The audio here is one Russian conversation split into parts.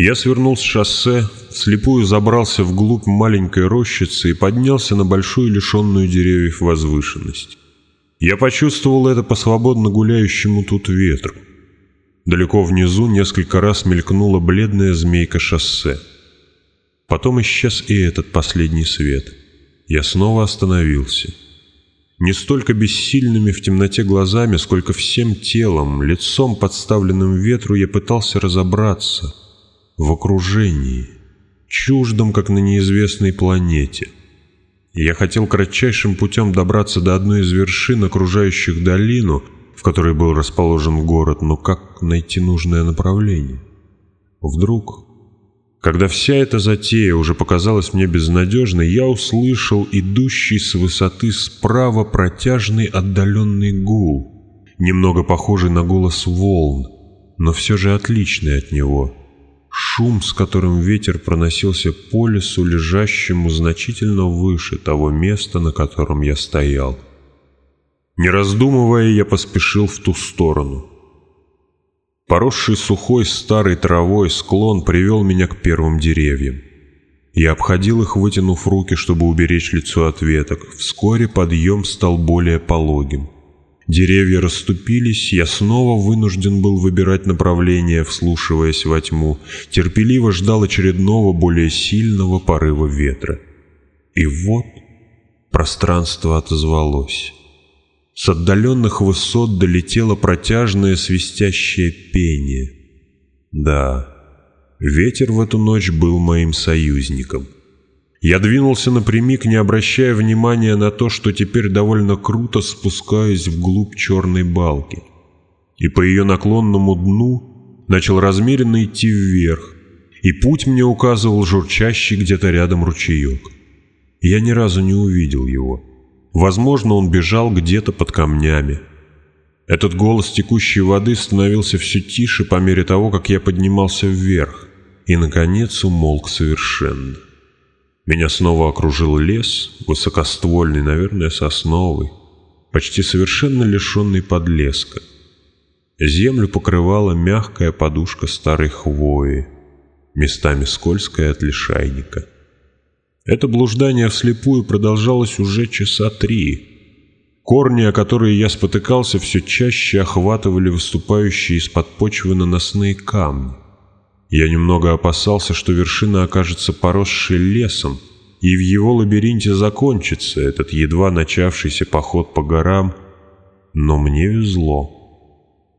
Я свернул с шоссе, слепую забрался вглубь маленькой рощицы и поднялся на большую лишенную деревьев возвышенность. Я почувствовал это по свободно гуляющему тут ветру. Далеко внизу несколько раз мелькнула бледная змейка шоссе. Потом исчез и этот последний свет. Я снова остановился. Не столько бессильными в темноте глазами, сколько всем телом, лицом подставленным ветру, я пытался разобраться — в окружении, чуждом, как на неизвестной планете. Я хотел кратчайшим путем добраться до одной из вершин, окружающих долину, в которой был расположен город, но как найти нужное направление? Вдруг, когда вся эта затея уже показалась мне безнадежной, я услышал идущий с высоты справа протяжный отдаленный гул, немного похожий на голос волн, но все же отличный от него — Шум, с которым ветер проносился по лесу, лежащему значительно выше того места, на котором я стоял. Не раздумывая, я поспешил в ту сторону. Поросший сухой старой травой склон привел меня к первым деревьям. Я обходил их, вытянув руки, чтобы уберечь лицо от веток. Вскоре подъем стал более пологим. Деревья расступились, я снова вынужден был выбирать направление, вслушиваясь во тьму, терпеливо ждал очередного, более сильного порыва ветра. И вот пространство отозвалось. С отдаленных высот долетело протяжное свистящее пение. Да, ветер в эту ночь был моим союзником — я двинулся напрямик, не обращая внимания на то, что теперь довольно круто спускаюсь вглубь черной балки. И по ее наклонному дну начал размеренно идти вверх, и путь мне указывал журчащий где-то рядом ручеек. Я ни разу не увидел его. Возможно, он бежал где-то под камнями. Этот голос текущей воды становился все тише по мере того, как я поднимался вверх, и, наконец, умолк совершенно. Меня снова окружил лес, высокоствольный, наверное, сосновый, почти совершенно лишенный подлеска. Землю покрывала мягкая подушка старой хвои, местами скользкая от лишайника. Это блуждание вслепую продолжалось уже часа три. Корни, о которые я спотыкался, все чаще охватывали выступающие из-под почвы наносные камни. Я немного опасался, что вершина окажется поросшей лесом, и в его лабиринте закончится этот едва начавшийся поход по горам, но мне везло.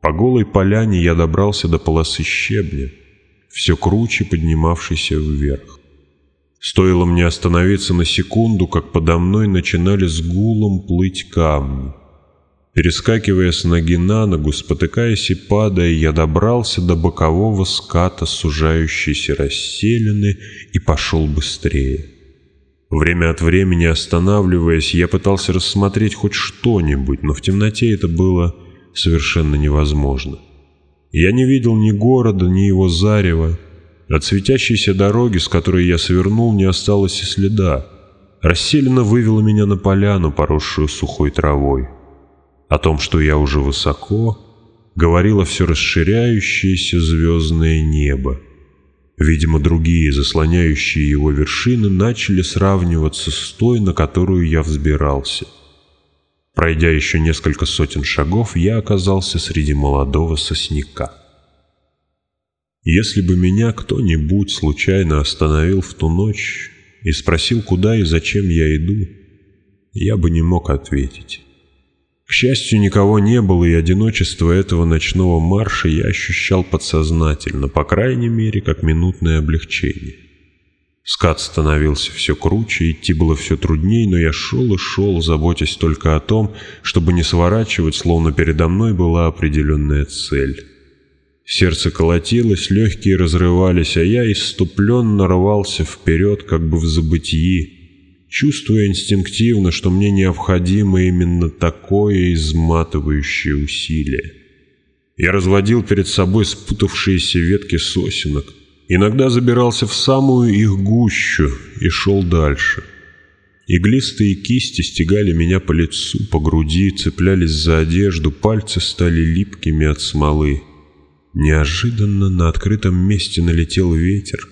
По голой поляне я добрался до полосы щебня, все круче поднимавшейся вверх. Стоило мне остановиться на секунду, как подо мной начинали с гулом плыть камни — Перескакивая с ноги на ногу, спотыкаясь и падая, я добрался до бокового ската сужающейся расселены и пошел быстрее. Время от времени останавливаясь, я пытался рассмотреть хоть что-нибудь, но в темноте это было совершенно невозможно. Я не видел ни города, ни его зарева. От светящейся дороги, с которой я свернул, не осталось и следа. Расселена вывела меня на поляну, поросшую сухой травой. О том, что я уже высоко, говорило все расширяющееся звездное небо. Видимо, другие, заслоняющие его вершины, начали сравниваться с той, на которую я взбирался. Пройдя еще несколько сотен шагов, я оказался среди молодого сосняка. Если бы меня кто-нибудь случайно остановил в ту ночь и спросил, куда и зачем я иду, я бы не мог ответить. К счастью, никого не было, и одиночество этого ночного марша я ощущал подсознательно, по крайней мере, как минутное облегчение. Скат становился все круче, идти было все трудней, но я шел и шел, заботясь только о том, чтобы не сворачивать, словно передо мной была определенная цель. Сердце колотилось, легкие разрывались, а я иступленно рвался вперед, как бы в забытии, чувствуя инстинктивно, что мне необходимо именно такое изматывающее усилие. Я разводил перед собой спутавшиеся ветки сосенок, иногда забирался в самую их гущу и шел дальше. Иглистые кисти стегали меня по лицу, по груди, цеплялись за одежду, пальцы стали липкими от смолы. Неожиданно на открытом месте налетел ветер,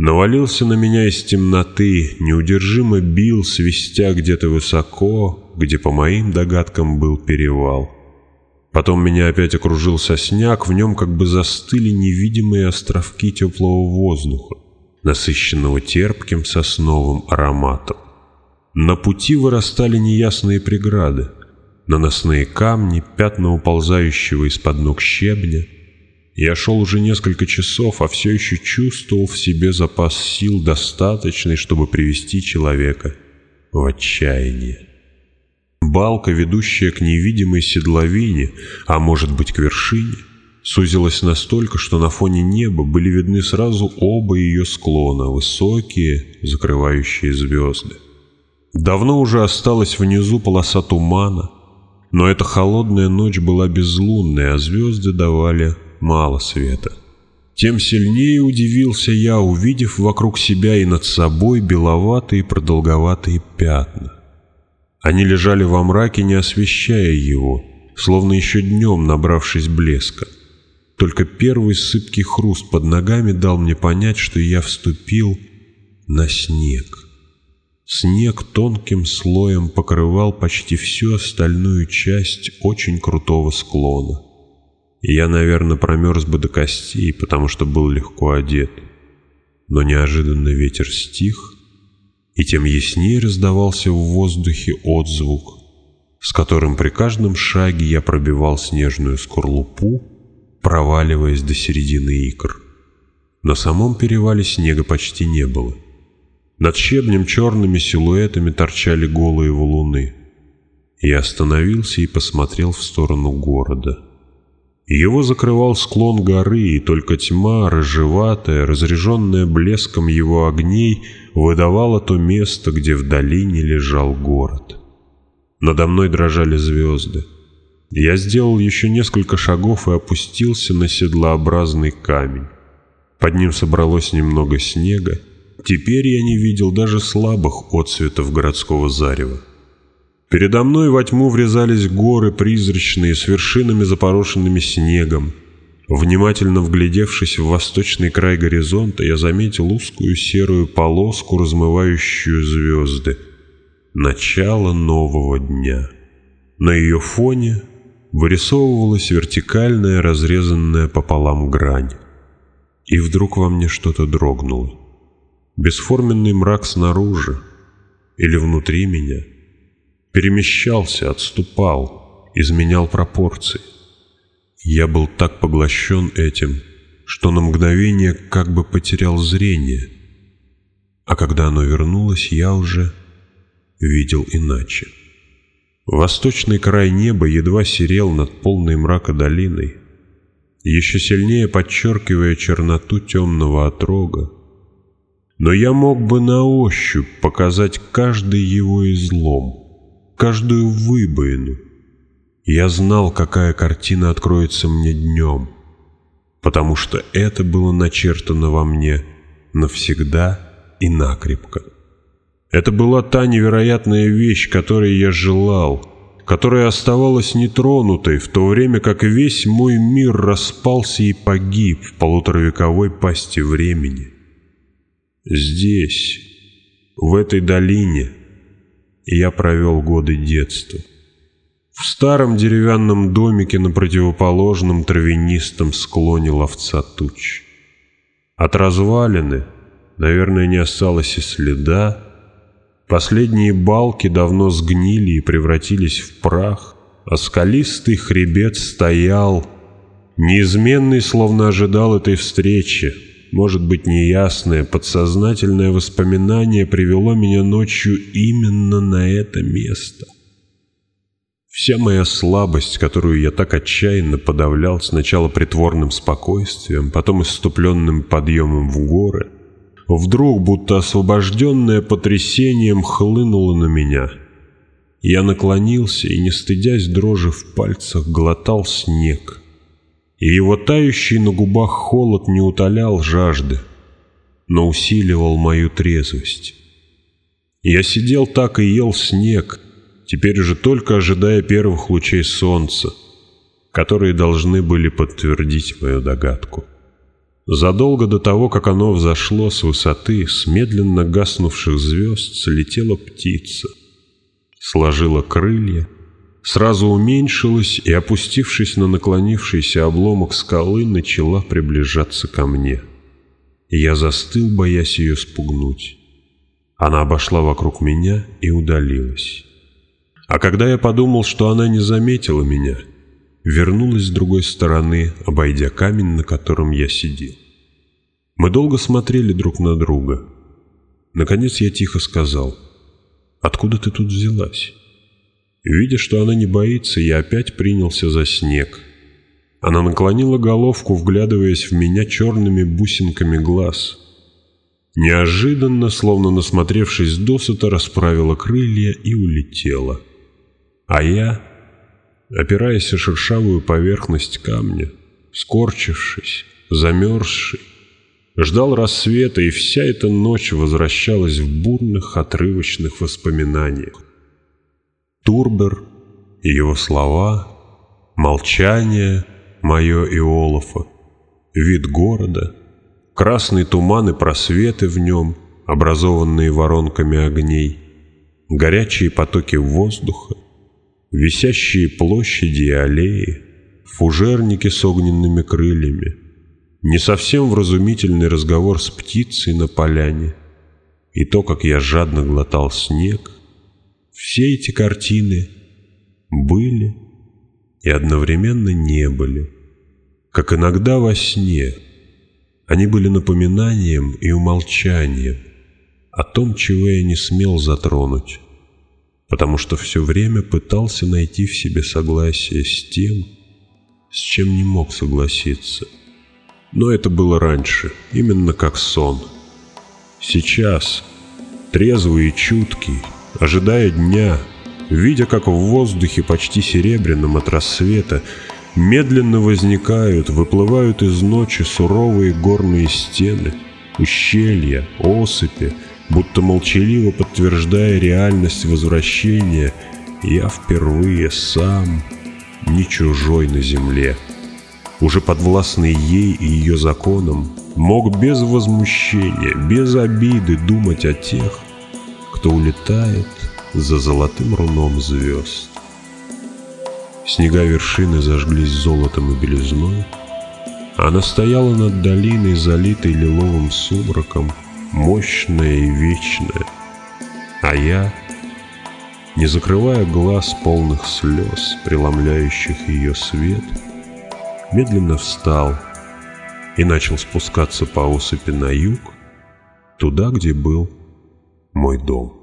навалился на меня из темноты, неудержимо бил, свистя где-то высоко, где, по моим догадкам, был перевал. Потом меня опять окружил сосняк, в нем как бы застыли невидимые островки теплого воздуха, насыщенного терпким сосновым ароматом. На пути вырастали неясные преграды, наносные камни, пятна уползающего из-под ног щебня — я шел уже несколько часов, а все еще чувствовал в себе запас сил достаточный, чтобы привести человека в отчаяние. Балка, ведущая к невидимой седловине, а может быть к вершине, сузилась настолько, что на фоне неба были видны сразу оба ее склона, высокие, закрывающие звезды. Давно уже осталась внизу полоса тумана, но эта холодная ночь была безлунная, а звезды давали мало света. Тем сильнее удивился я, увидев вокруг себя и над собой беловатые продолговатые пятна. Они лежали во мраке, не освещая его, словно еще днем набравшись блеска. Только первый сыпкий хруст под ногами дал мне понять, что я вступил на снег. Снег тонким слоем покрывал почти всю остальную часть очень крутого склона. Я, наверное, промерз бы до костей, потому что был легко одет. Но неожиданно ветер стих, и тем яснее раздавался в воздухе отзвук, с которым при каждом шаге я пробивал снежную скорлупу, проваливаясь до середины икр. На самом перевале снега почти не было. Над щебнем черными силуэтами торчали голые валуны. Я остановился и посмотрел в сторону города — его закрывал склон горы, и только тьма, рыжеватая, разряженная блеском его огней, выдавала то место, где в долине лежал город. Надо мной дрожали звезды. Я сделал еще несколько шагов и опустился на седлообразный камень. Под ним собралось немного снега. Теперь я не видел даже слабых отцветов городского зарева. Передо мной во тьму врезались горы призрачные с вершинами, запорошенными снегом. Внимательно вглядевшись в восточный край горизонта, я заметил узкую серую полоску, размывающую звезды. Начало нового дня. На ее фоне вырисовывалась вертикальная, разрезанная пополам грань. И вдруг во мне что-то дрогнуло. Бесформенный мрак снаружи или внутри меня — перемещался, отступал, изменял пропорции. Я был так поглощен этим, что на мгновение как бы потерял зрение, а когда оно вернулось, я уже видел иначе. Восточный край неба едва серел над полной мрака долиной, еще сильнее подчеркивая черноту темного отрога, но я мог бы на ощупь показать каждый его излом — каждую выбоину. Я знал, какая картина откроется мне днем, потому что это было начертано во мне навсегда и накрепко. Это была та невероятная вещь, которой я желал, которая оставалась нетронутой, в то время как весь мой мир распался и погиб в полуторавековой пасти времени. Здесь, в этой долине, я провел годы детства. В старом деревянном домике на противоположном травянистом склоне ловца туч. От развалины, наверное, не осталось и следа. Последние балки давно сгнили и превратились в прах, а скалистый хребет стоял, неизменный, словно ожидал этой встречи, может быть, неясное, подсознательное воспоминание привело меня ночью именно на это место. Вся моя слабость, которую я так отчаянно подавлял сначала притворным спокойствием, потом иступленным подъемом в горы, вдруг, будто освобожденная потрясением, хлынула на меня. Я наклонился и, не стыдясь дрожи в пальцах, глотал снег — и его тающий на губах холод не утолял жажды, но усиливал мою трезвость. Я сидел так и ел снег, теперь же только ожидая первых лучей солнца, которые должны были подтвердить мою догадку. Задолго до того, как оно взошло с высоты, с медленно гаснувших звезд слетела птица, сложила крылья — сразу уменьшилась и, опустившись на наклонившийся обломок скалы, начала приближаться ко мне. Я застыл, боясь ее спугнуть. Она обошла вокруг меня и удалилась. А когда я подумал, что она не заметила меня, вернулась с другой стороны, обойдя камень, на котором я сидел. Мы долго смотрели друг на друга. Наконец я тихо сказал, «Откуда ты тут взялась?» Видя, что она не боится, я опять принялся за снег. Она наклонила головку, вглядываясь в меня черными бусинками глаз. Неожиданно, словно насмотревшись досыта, расправила крылья и улетела. А я, опираясь о шершавую поверхность камня, скорчившись, замерзший, ждал рассвета, и вся эта ночь возвращалась в бурных отрывочных воспоминаниях. Турбер, его слова, молчание мое и Олафа, вид города, красный туман и просветы в нем, образованные воронками огней, горячие потоки воздуха, висящие площади и аллеи, фужерники с огненными крыльями, не совсем вразумительный разговор с птицей на поляне и то, как я жадно глотал снег — все эти картины были и одновременно не были. Как иногда во сне, они были напоминанием и умолчанием о том, чего я не смел затронуть, потому что все время пытался найти в себе согласие с тем, с чем не мог согласиться. Но это было раньше, именно как сон. Сейчас, трезвый и чуткий, ожидая дня, видя, как в воздухе почти серебряном от рассвета медленно возникают, выплывают из ночи суровые горные стены, ущелья, осыпи, будто молчаливо подтверждая реальность возвращения, я впервые сам, не чужой на земле. Уже подвластный ей и ее законам, мог без возмущения, без обиды думать о тех, кто улетает за золотым руном звезд. Снега вершины зажглись золотом и белизной. Она стояла над долиной, залитой лиловым сумраком, мощная и вечная. А я, не закрывая глаз полных слез, преломляющих ее свет, медленно встал и начал спускаться по осыпи на юг, туда, где был мой дом.